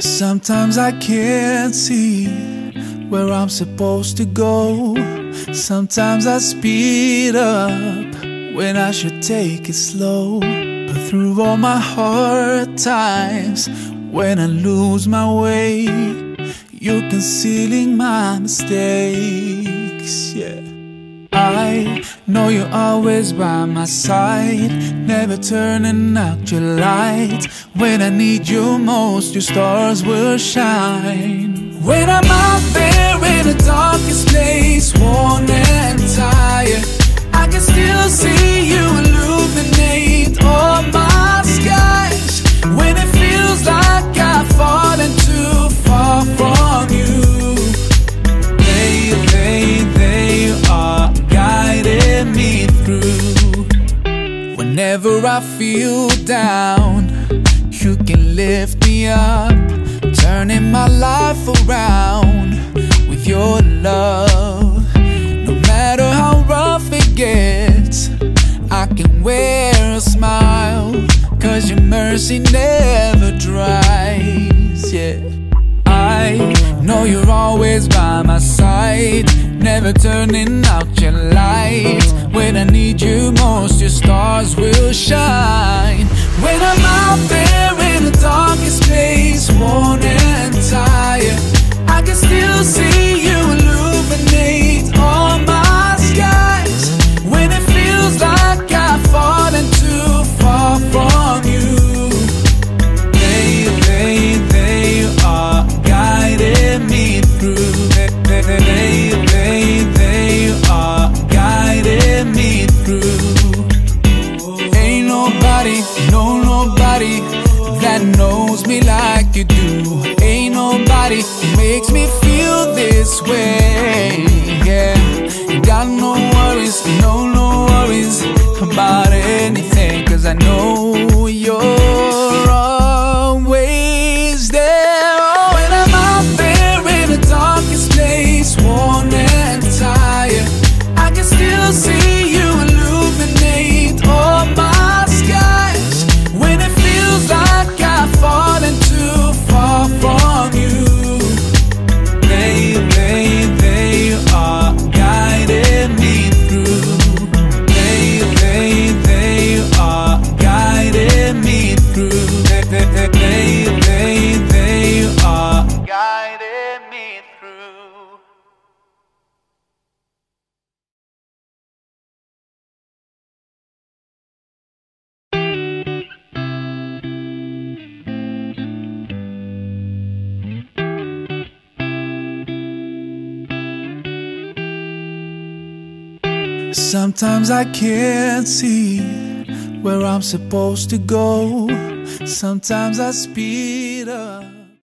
Sometimes I can't see where I'm supposed to go. Sometimes I speed up when I should take it slow. But through all my hard times, when I lose my way, you're concealing my mistakes. Yeah. I know you're always by my side, never turning out your light. When I need you most, your stars will shine. When I'm out there in the darkest place, Whenever I feel down, you can lift me up, turning my life around with your love. No matter how rough it gets, I can wear a smile, cause your mercy never dries. Yeah. I know you're always by my side, never turning out your light. When I need you most, your stars will shine. When I'm out there in the darkest place, worn and tired, I can still see you illuminate all my skies. When it feels like I've fallen too far from you. They, they, they are guiding me through. Who makes me feel this way. Yeah, got no worries, no, no worries about anything. Cause I know Sometimes I can't see where I'm supposed to go. Sometimes I speed up.